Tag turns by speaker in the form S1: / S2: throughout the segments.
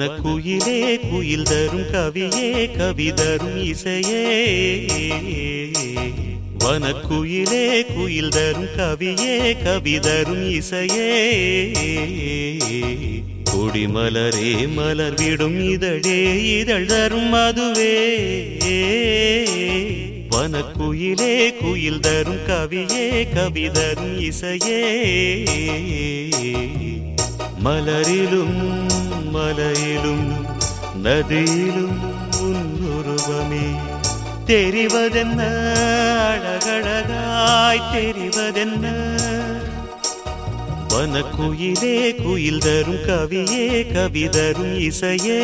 S1: வனக்குயிலே குயில் தரும் கவியே கவி தரும் இசையே. வனக்குயிலே குயில் தரும் கவியே கவி தரும் இசையே. கொடிமலரே மலர் விடும் இதழே இதழ் தரும் அதுவே வனக்குயிலே குயில் தரும் கவியே கவி தரும் இசையே. மலரிலும் மலையிலும் நதியிலும் உன்னுருவமே தெரிவதென்ன அழகழகாய் தெரிவதென்ன வனக்குயிலே குயில் தரும் கவியே கவி தரும் இசையே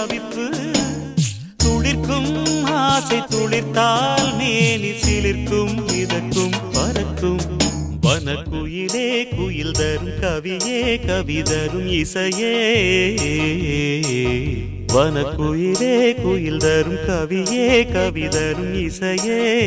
S1: தவிப்பு. துளிர்க்கும் ஆசை துளிர்த்தால் மேலி சிலிர்க்கும் இதற்கும் பறக்கும். வனக்குயிலே குயில் தரும் கவியே கவி தரும் இசையே. வனக்குயிலே குயில் தரும் கவியே கவி தரும் இசையே.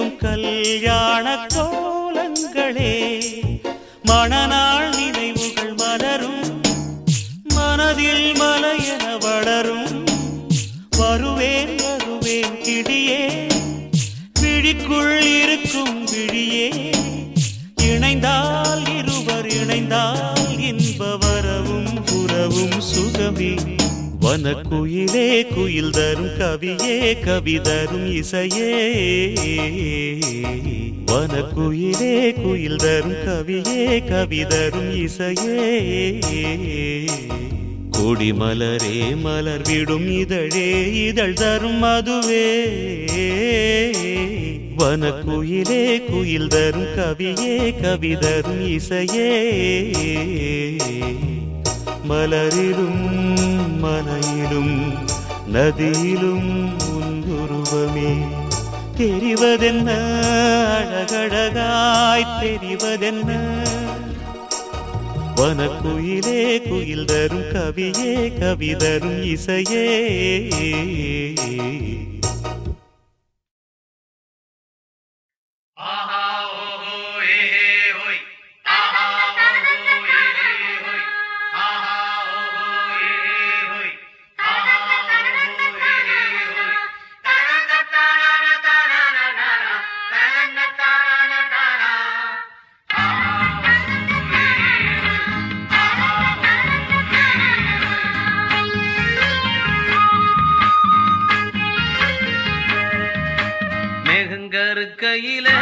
S1: எங்கெங்கும் கல்யாண கோலங்களே மணநாள் நினைவுகள் மலரும் மனதில் மலையென வளரும். வருவேன் வருவேன் கிடியே விழிக்குள் இருக்கும் விழியே இணைந்தால் இருவர் இணைந்தால் இன்ப வரவும் உறவும் சுகமே. வனக்குயிலே குயில் தரும் கவியே கவி தரும் இசையே. வனக்குயிலே குயில் தரும் கவியே கவி தரும் இசையே. கொடிமலரே மலர் விடும் இதழே இதழ் தரும் மதுவே. வனக்குயிலே குயில் தரும் கவியே கவி தரும் இசையே. மலரிலும் மலையிலும் நதியிலும் உன்னுருவமே. தெரிவதென்ன? அழகழகாய் தெரிவதென்ன? வனக்குயிலே குயில் தரும் கவியே கவி தரும் இசையே.
S2: குளிக்கையிலே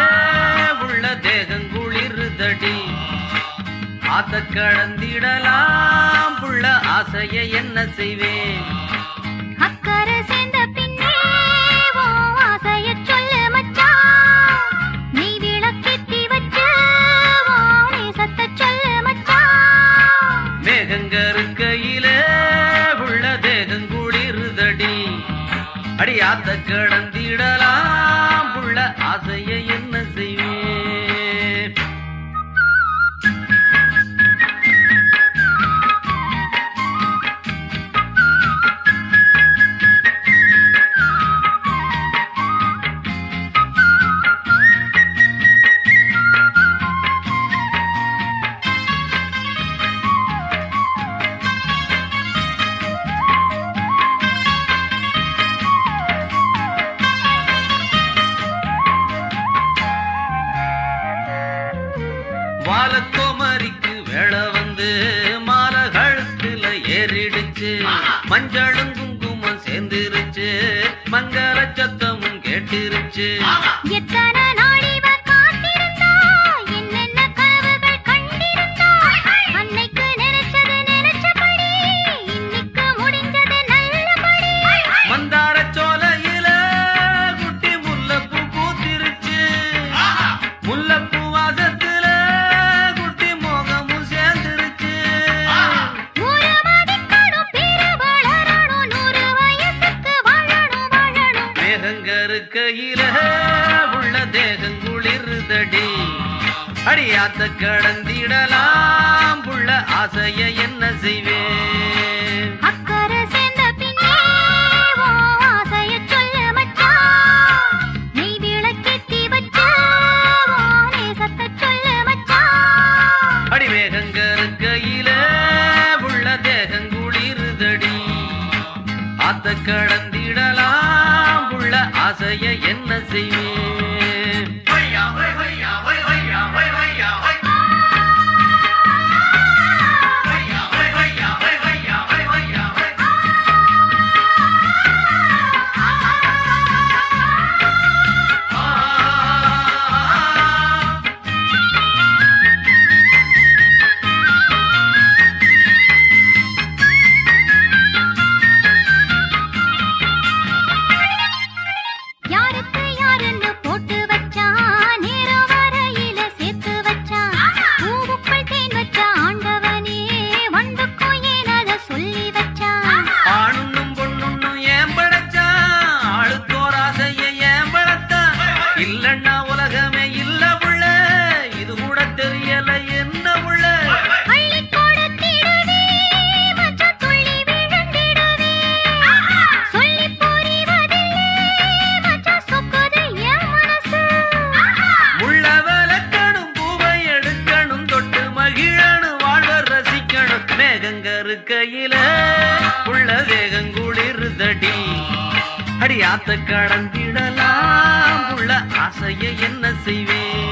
S2: உள்ள தேகங்குளிருதடி
S3: ஆத்த கடந்திடலாம் புள்ள ஆசைய என்ன செய்வேன்?
S4: அக்கறை சேர்ந்த
S3: 嗯。அடியாத்த கடந்திடலாம். உள்ள ஆசையை என்ன செய்வேன்?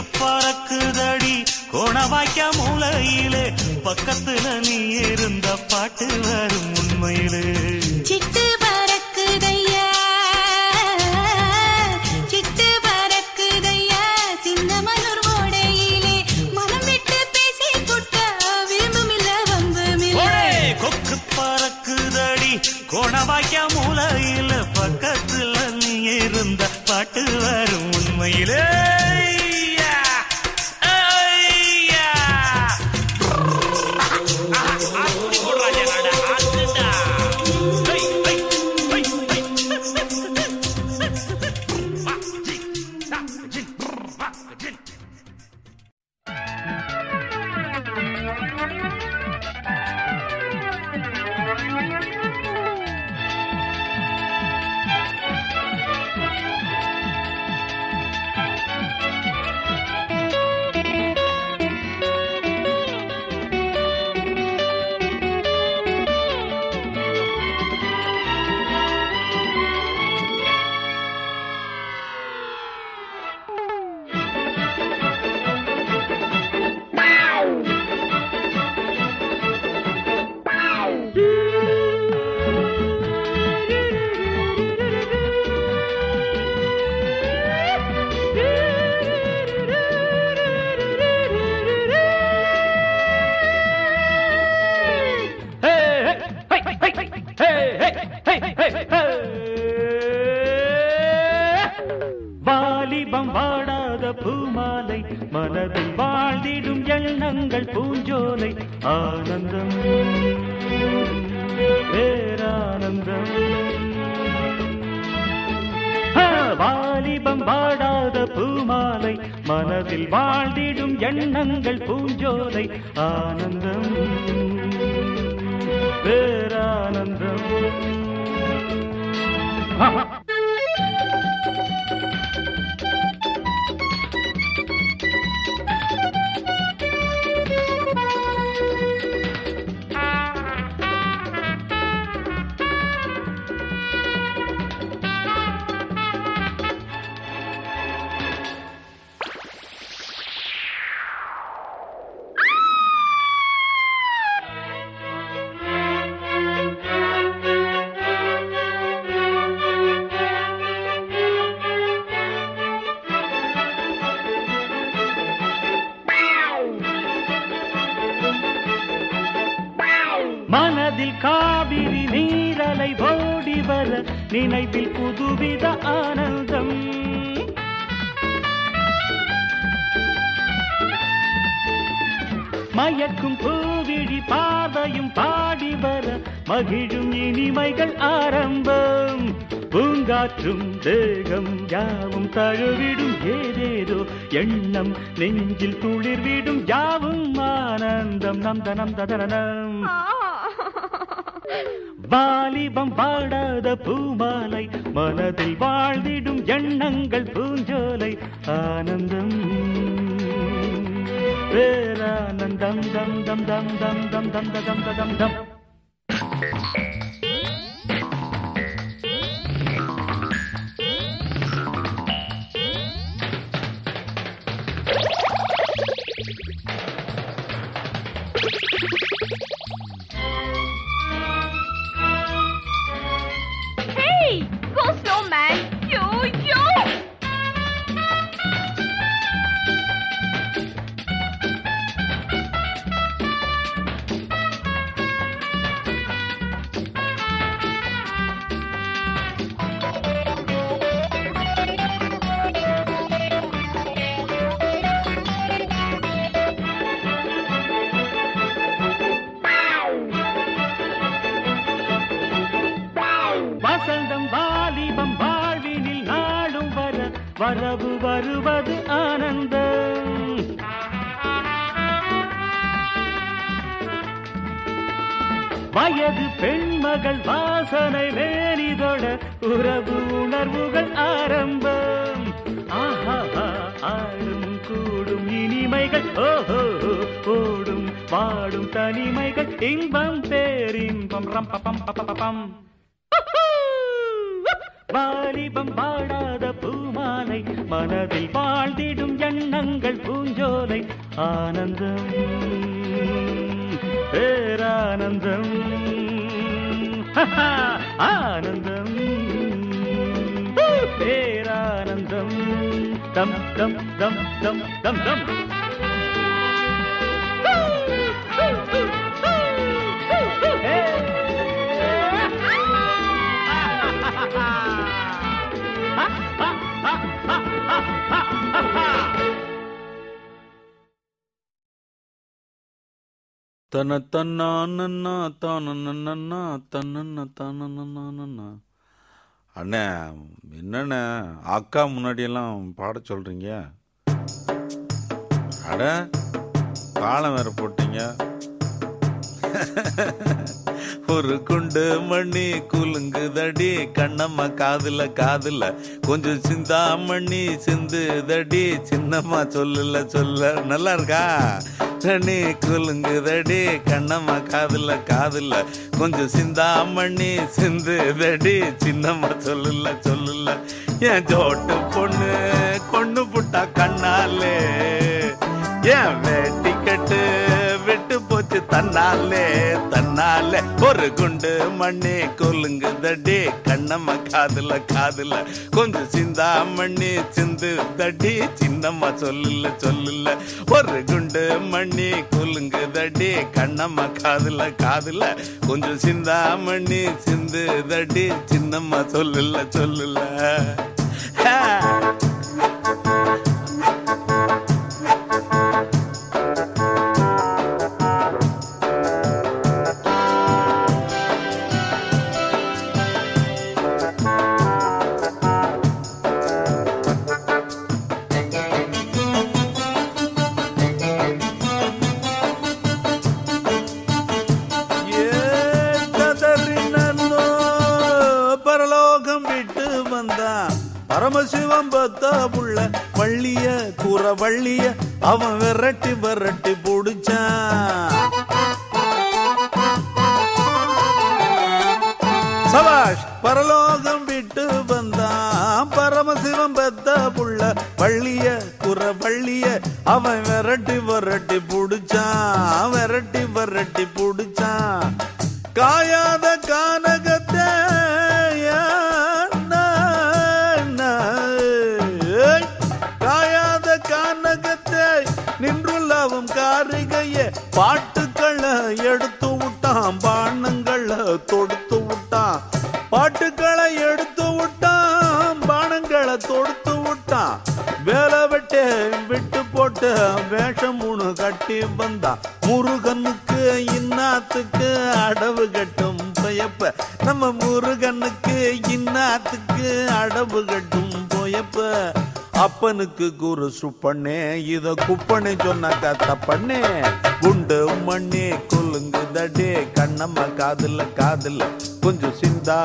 S1: எங்கு பறக்குதடி. கோணவாய்க்க மூலையிலே பக்கத்துல நீ இருந்த பாட்டு வரும் உண்மையிலே.
S5: சிட்டு பறக்குதையா சிட்டு பறக்குதையா
S1: சின்ன
S4: மலர் ஓடையிலே. மனம் விட்டு பேசி கொட்ட விரும்புமில்ல வம்புமில்ல.
S1: கொக்கு பறக்குதடி. கோணவாய்க்க மூலையில பக்கத்துல நீ இருந்த பாட்டு வரும் உண்மையிலே. மகிழும் இனிமைகள் ஆரம்பம் பூங்காற்றும் தேகம் யாவும் தழுவிடும் ஏதேதோ எண்ணம் நெஞ்சில் துளிர்விடும் யாவும் ஆனந்தம் நம் தனம் ததனம் வாலிபம் வாடாத பூமாலை மனதில் வாழ்ந்திடும் எண்ணங்கள் பூஞ்சோலை ஆனந்தம் பேரானந்தம் தம் தம் தம் தம் தம் தம் தம் தம் தம்
S6: Hey,
S1: வயது பெண்மகள் வாசனை வேலிதொட உறவு உணர்வுகள் ஆரம்பம். ஆஹா ஆடும் கூடும் இனிமைகள் ஓஹோ ஓடும் பாடும் தனிமைகள் இன்பம் பேரின்பம் ரம் பம் பம். வாலிபம் வாடாத பூமாலை மனதில் வாழ்ந்திடும் எண்ணங்கள் பூஞ்சோலை ஆனந்தம். పేరానందం. ఆనందం. పేరానందం. దం దం దం దం దం దం Hey!
S5: தன தன்னா தானன்னா தன்னண்ணா தானன்னா அண்ணே என்னண்ணே அக்கா முன்னாடியெல்லாம் பாட சொல்றீங்க? அட தாளம் வேற போட்டீங்க. ஒரு குண்டு மணி குலுங்குதடி கண்ணம்மா காதுல காதுல. கொஞ்சம் சிந்தாமணி சிந்துதடி சின்னம்மா சொல்லல சொல்ல. நல்லா இருக்கா? தண்ணி குலுங்குதடி கண்ணம்மா காதுல காதுல. கொஞ்சம் சிந்தாமணி சிந்துதடி சின்னம்மா சொல்லுல சொல்லுல. என் ஜோட்டு பொண்ணு கொண்டு புட்டா கண்ணாலே. ஏன் வேட்டி கட்டு தன்னாலே தன்னாலே. ஒரு குண்டு மண்ணி கொல்லுங்குதடி கண்ணம்மா காதுல காதுல. கொஞ்சம் சிந்தா மண்ணி சிந்து தடி சின்னம்மா சொல்லுல சொல்லுல. ஒரு குண்டு மண்ணி கொல்லுங்குதடி கண்ணம்மா காதுல காதுல. கொஞ்சம் சிந்தா மண்ணி சிந்து தடி சின்னம்மா சொல்லுல சொல்லுல. ஆ. அவன் அப்பனுக்கு குரு சுப்பண்ணே. இத குப்பண்ணு குப்பனை கத்த பண்ணே. குண்டு மண்ணே கொல்லுங்கு தடே கண்ணம்மா காதுல காதுல. கொஞ்சம் சிந்தா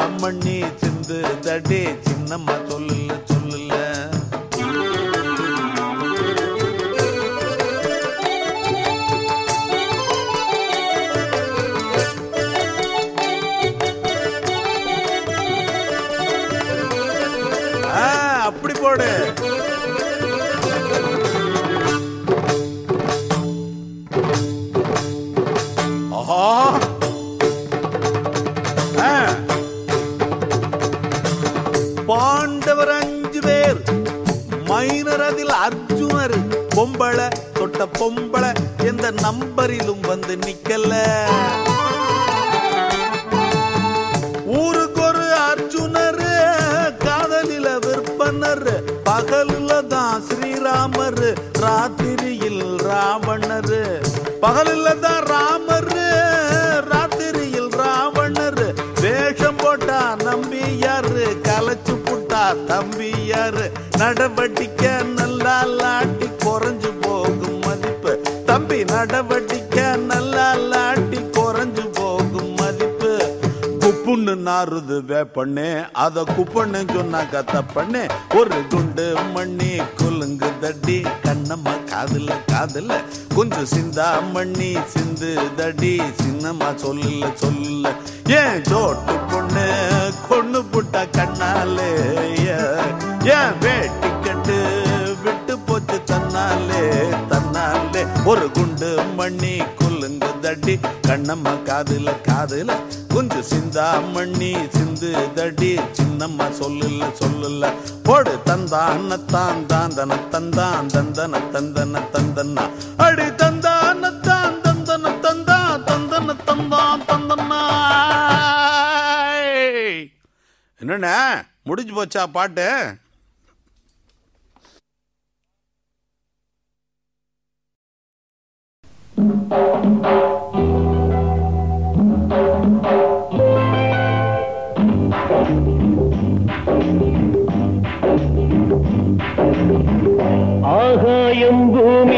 S5: பகலில்லதான் ஸ்ரீராமர் ராத்திரியில் ராவணர். பகலில்லதான் ராமர் ராத்திரியில் ராவணர். வேஷம் போட்டா நம்பியாரு கலைச்சு புட்டா தம்பியாரு. நடவடிக்கை நல்லா குப்புன்னு நாறுது அத குப்பண்ணு சொன்னாக்க தப்பண்ணே ஒரு குண்டு மண்ணி குலுங்கு தட்டி கண்ணம்மா காதுல காதுல. கொஞ்சம் சிந்தா மண்ணி சிந்து தடி சின்னம்மா சொல்லல சொல்லல ஏன் சோட்டு பொண்ணு கொண்டு புட்ட கண்ணாலே? ஏன், வேட்டி கட்டு விட்டு போச்சு தன்னாலே? தன்னாலே. ஒரு குண்டு மண்ணி குலுங்கு தட்டி கண்ணம்மா காதுல காதுல. கொஞ்சம் சிந்தா மண்ணி சிந்து தடி சின்னம்மா சொல்லுல சொல்லுல. போடு தந்தான தான் தாந்தன தந்தான் தந்தன தந்தன தந்தன்னா. அடி தந்தான தான் தந்தன தந்தா தந்தன தந்தான் தந்தன்னா. என்னண்ணே முடிஞ்சு போச்சா பாட்டு?
S7: Thank you.
S8: ஆகாயம் பூமி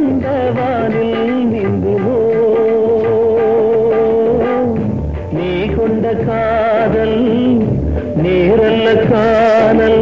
S8: மீனும் அந்த வானில் நீந்துமோ நீ கொண்ட காதல் நேரல்ல காணல்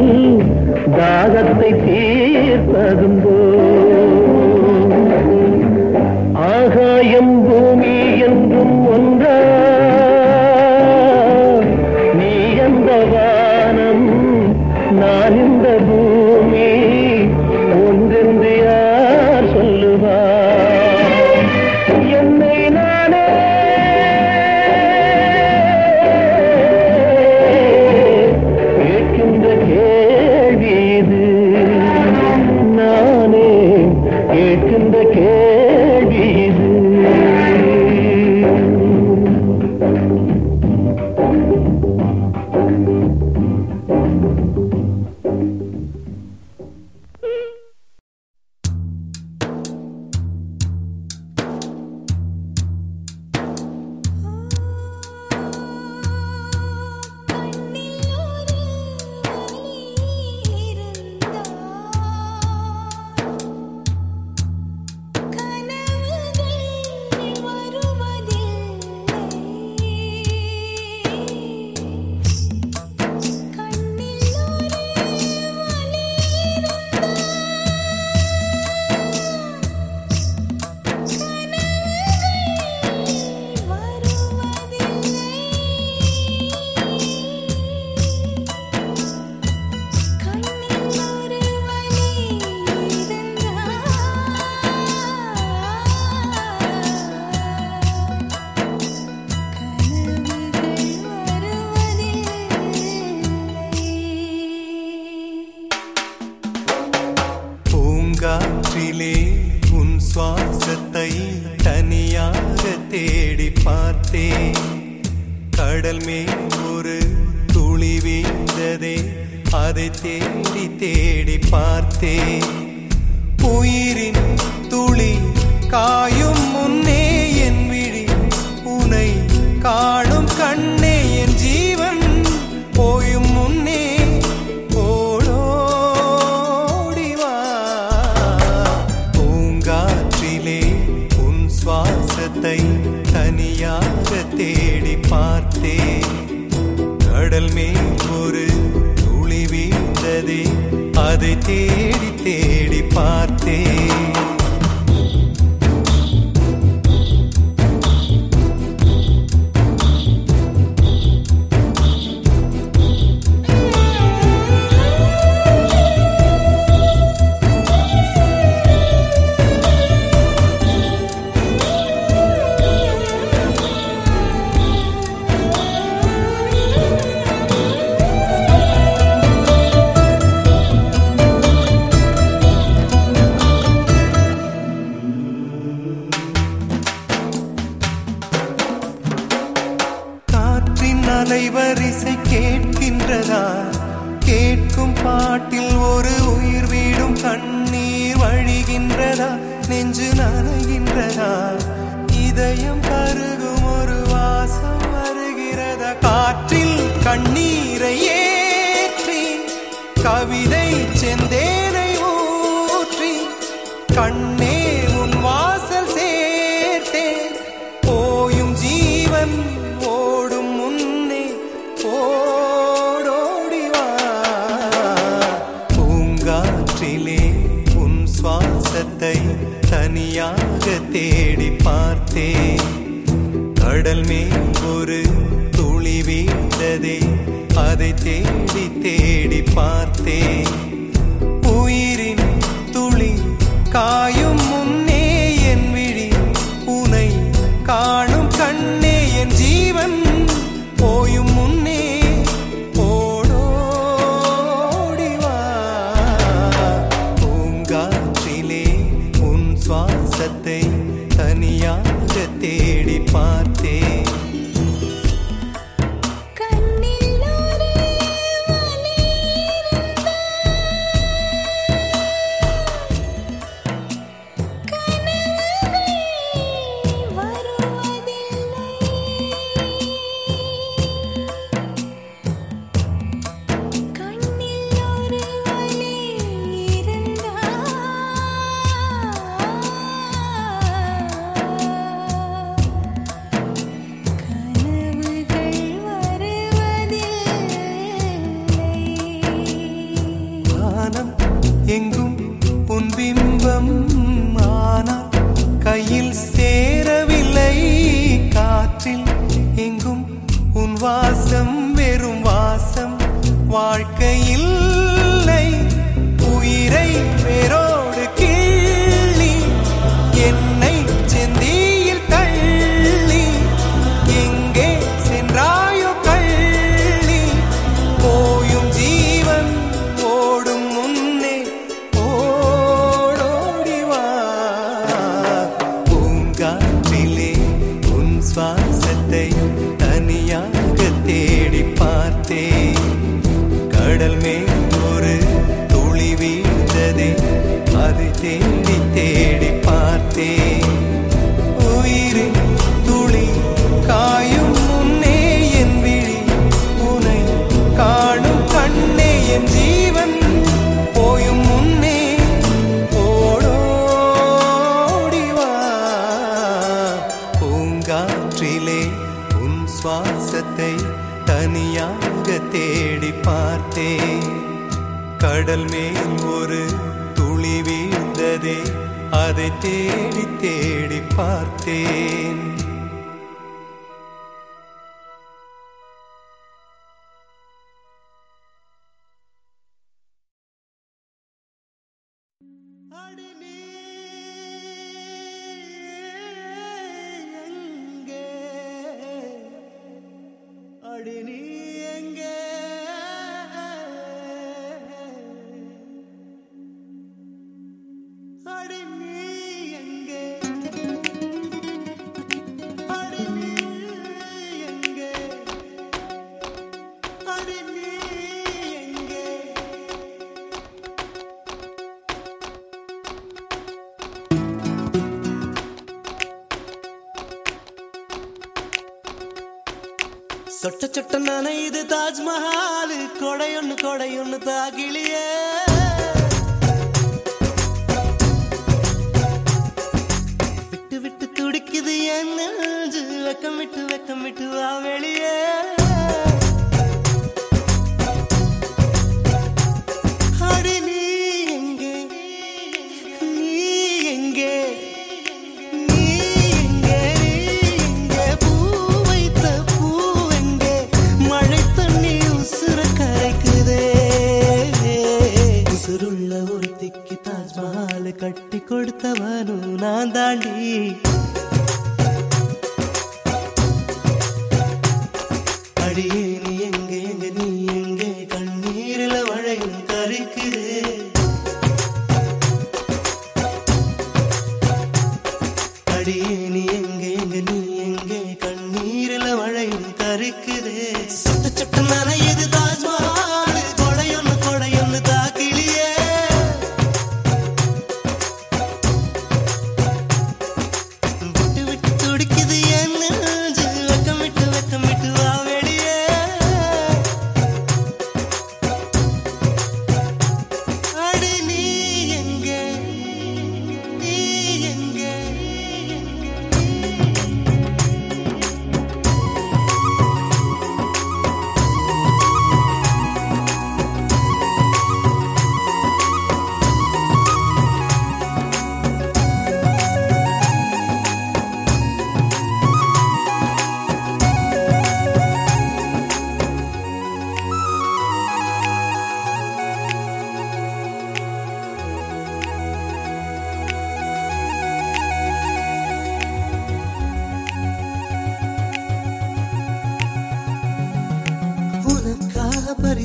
S9: பச்சை சட்டை இது தாஜ்மஹால். கொடையொன்னு கொடையொன்னு தாகிலியே.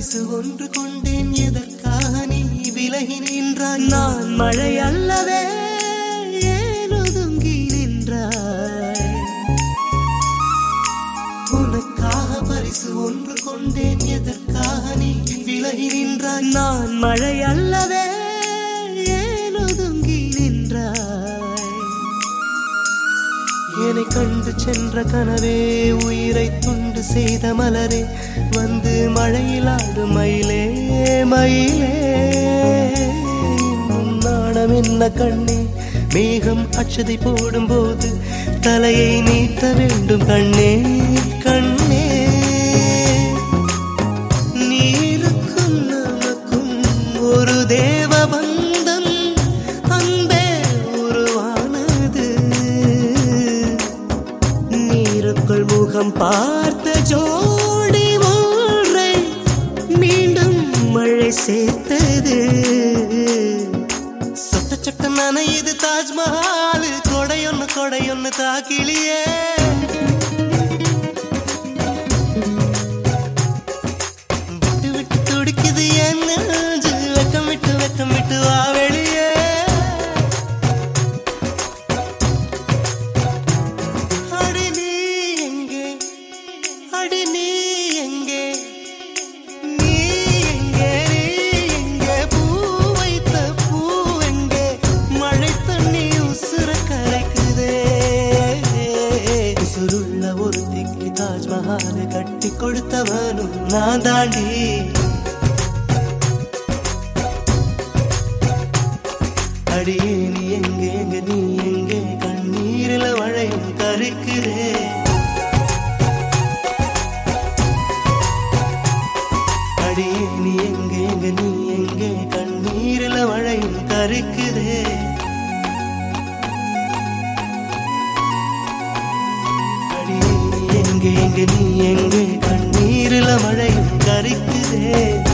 S9: பரிசு ஒன்று கொண்டேன். எதற்காக நீ விலகி நின்றாய்? நான் மழை அல்லதே ஏனொதுங்கி நின்றாய்? உனக்காக பரிசு ஒன்று கொண்டேன். எதற்காக நீ விலகி நின்றாய்? நான் மழை அல்லதே ஏனொதுங்கி நின்றாய்? என்னை கண்டு சென்ற கனவே உயிரை துண்டு செய்த மலரே வந்து மழையிலாடு மயிலே மயிலே. நாணம் என்ன கண்ணே? மேகம் அச்சதை போடும்போது தலையை நீட்ட வேண்டும் கண்ணே கண்ணே. நீருக்கும் நமக்கும் ஒரு தேவ பந்தம் அன்பே உருவானது. நீருக்குள் முகம் பார் நனையுது தாஜ்மஹால். கொடையொன்னு கொடையொன்னு தாக்கிளியே நீ எங்கே?
S10: கண்ணீரில மழை கரிக்குதே.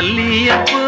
S3: மல்லியப்பு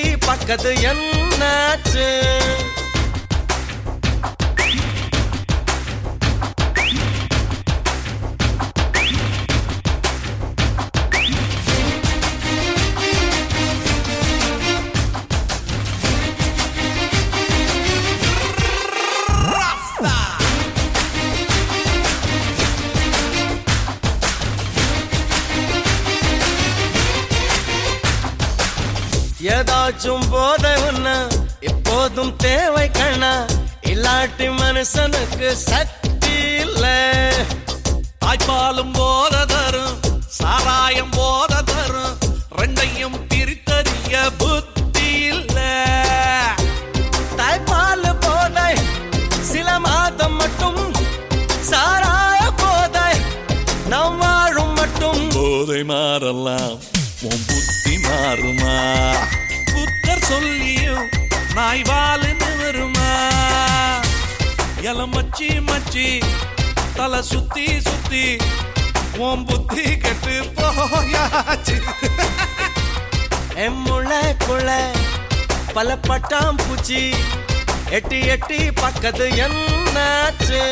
S11: எட்டி பக்கத்து என்னாச்சு? ஏதாச்சும் போத உன்ன இப்போதும் தேவை கண்ணா. இல்லாட்டி மனுஷனுக்கு சக்தி இல்ல.
S12: தாய்ப்பாலும் போத தரும் சாராயம் போத தரும். ரெண்டையும் பிரித்தறிய புத்தி இல்ல.
S11: தாய்ப்பால் போதை சில மாதம் மட்டும் சாராய போதை. நம் வாழும் மட்டும்
S12: போதை மாறலாம் உன் புத்தி மாறுமா? சொல்லியும் நாய் வாழுன்னு வருமா? எல மச்சி மச்சி தலை சுத்தி சுத்தி உன் புத்தி கெட்டு போயாச்சு.
S11: எம்முளை முளைக்குள்ள பல பட்டாம் பூச்சி எட்டி எட்டி பக்கத்து என்னாச்சு?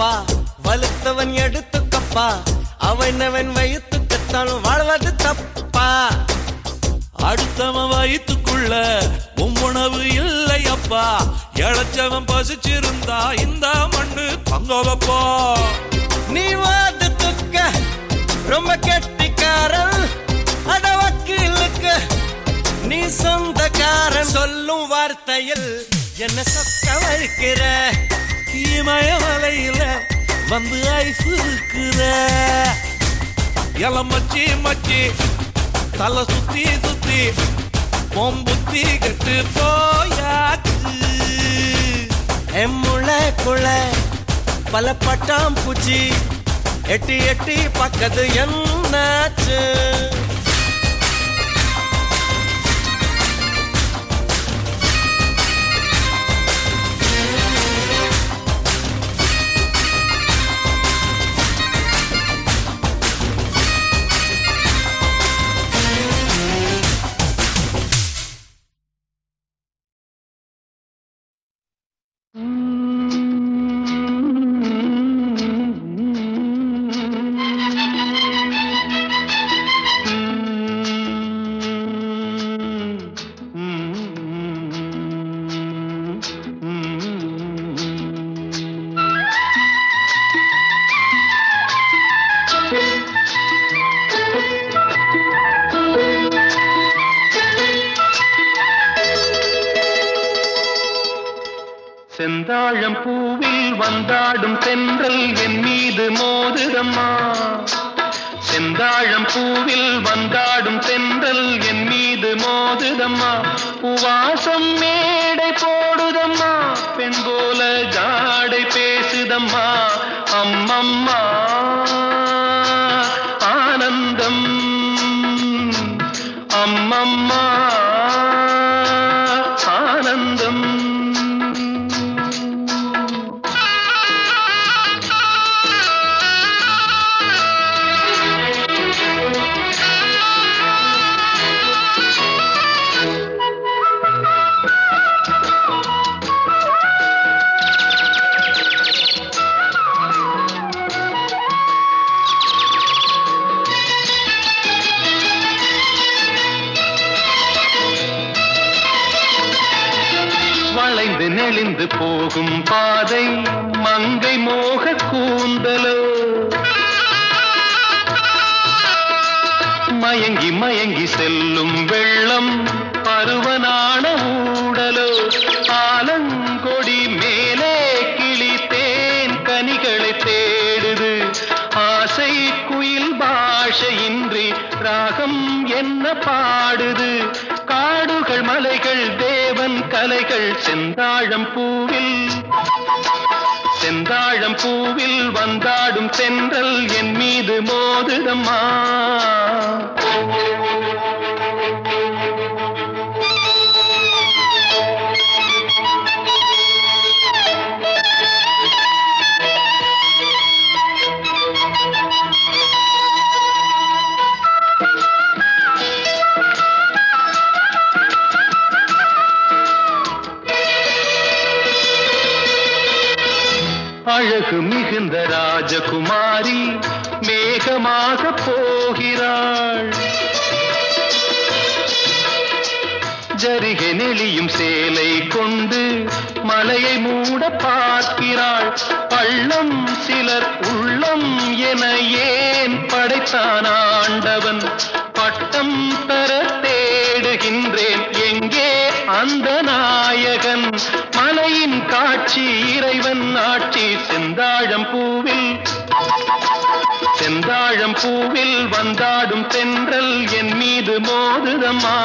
S11: கப்பா. வலுத்தவன் எடுத்துக்கப்பா அவனவன் வயிற்றுக்குத்தான் வாழ்வது தப்பா.
S12: அடுத்தவன் வயிற்றுக்குள்ள உணவு உணவு இல்லையப்பா இழைச்சவன் பசிச்சிருந்தா இந்த மண்ணு தங்க
S11: நீ வாது துக்க ரொம்ப கெட்டிக்காரன். அட வக்கீலுக்கு நீ சொந்தக்காரன். சொல்லும் வார்த்தையில் என்ன சொக்க வைக்கிற
S12: மயமலையில வந்து ஐஸ் இருக்கிற இளம் மச்சி மச்சி தலை சுத்தி சுத்தி பொம்புத்தி கெட்டு போயாச்சு.
S11: என் முளைக்குள்ள பல பட்டாம் பூச்சி எட்டி எட்டி பக்கத்து என்னாச்சு?
S13: அது நெளிந்து போகும் பாதை மங்கை மோக கூந்தலோ. மயங்கி மயங்கி செல்லும் வெள்ளம் பருவனான ஊடலோ. ஆலங்கொடி மேலே கிளி தேன் கனிகளை தேடுது. ஆசை குயில் பாஷையின்றி ராகம் என்ன பாடுது? தலைகள் செந்தாழம் பூவில். செந்தாழம் பூவில் வந்தாடும் சென்றல் என் மீது மோதிடம்மா அழகு மிகுந்த ராஜகுமாரி மேகமாக போகிறாள். ஜரிகை நெளியும் சேலை கொண்டு மலையை மூட பார்க்கிறாள். பள்ளம் சிலர் உள்ளம் என ஏன் படைத்தான் ஆண்டவன்? பட்டம் பெற அந்த நாயகன் மலையின் காட்சி இறைவன் ஆட்சி செந்தாழம் பூவில். செந்தாழம் பூவில் வந்தாடும் தென்றல் என் மீது மோதுதம்மா.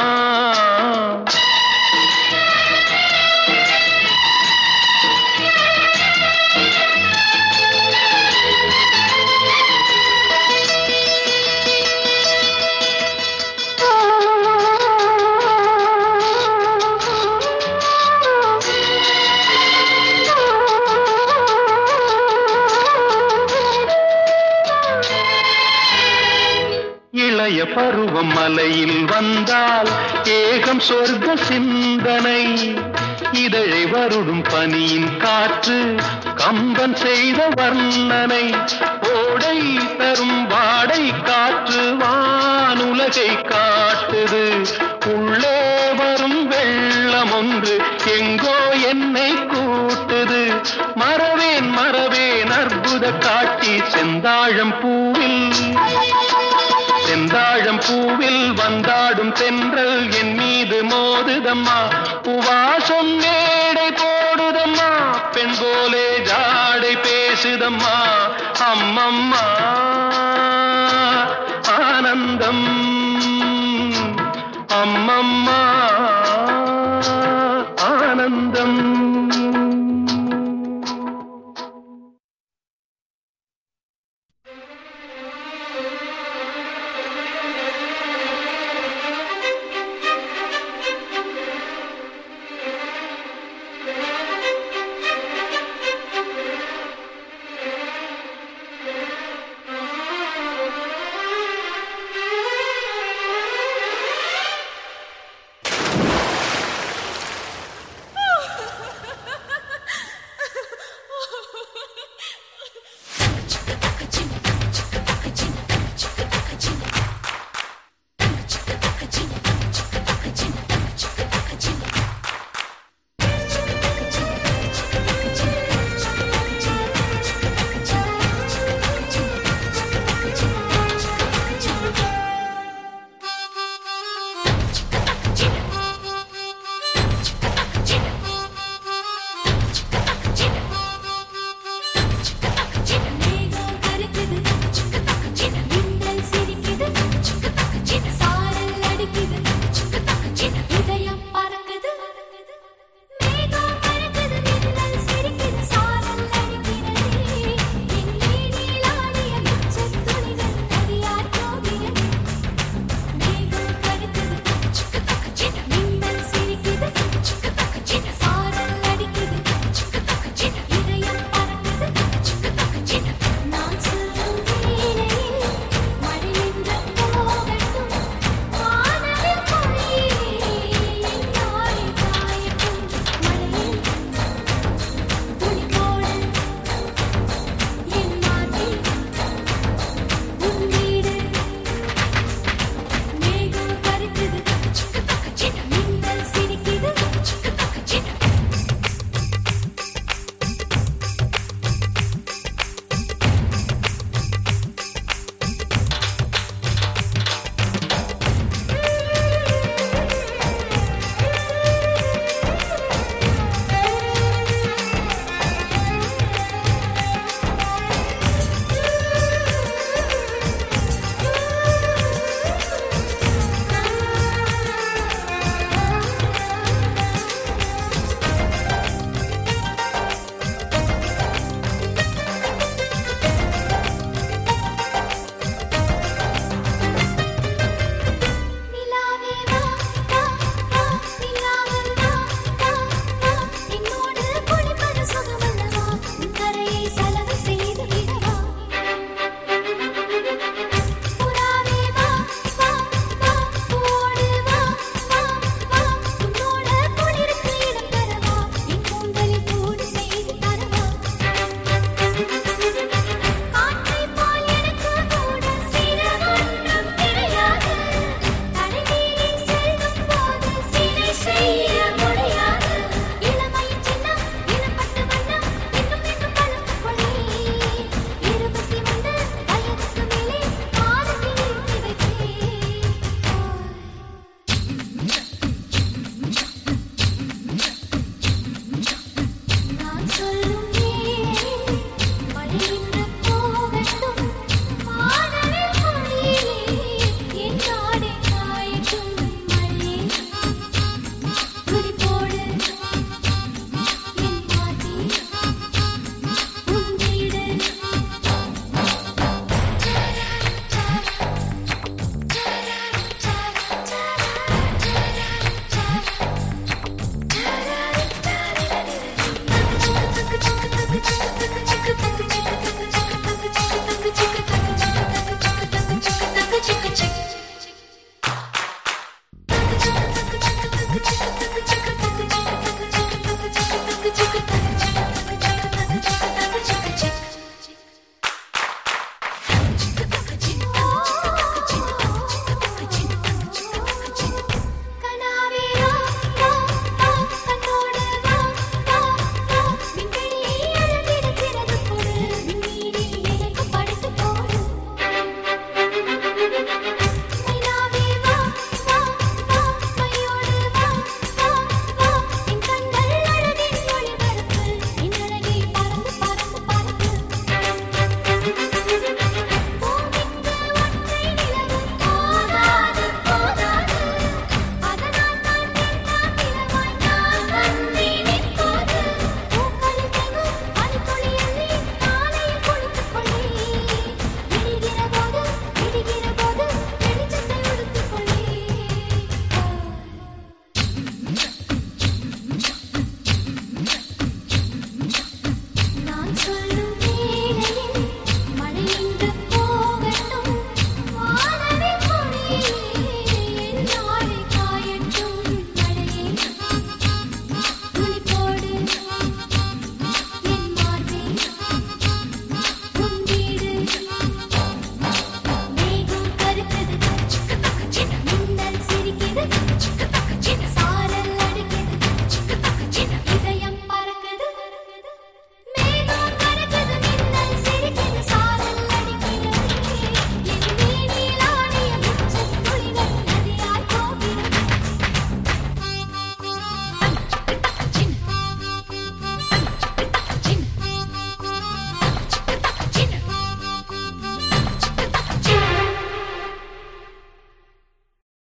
S13: இளைய பருவம் மலையில் வந்தால் ஏகம் சொர்க்க சிந்தனை. இதழை வருடும் பனியின் காற்று கம்பன் செய்த வர்ணனை. ஓடை தரும் வாடை காற்று வானுலகை காட்டுது. உள்ளே வரும் வெள்ளம் ஒன்று எங்கோ என்னை கூட்டுது. மறவேன் மறவேன் அற்புத காட்சி செந்தாழம் பூவில். செந்தாழம் பூவில் வந்தாடும் தென்றல் என் மீது மோதுதம்மா. உவாசம் மேடை போடுதம்மா. பெண் போலே ஜாடை பேசுதம்மா. அம்மம்மா ஆனந்தம். அம்மம்மா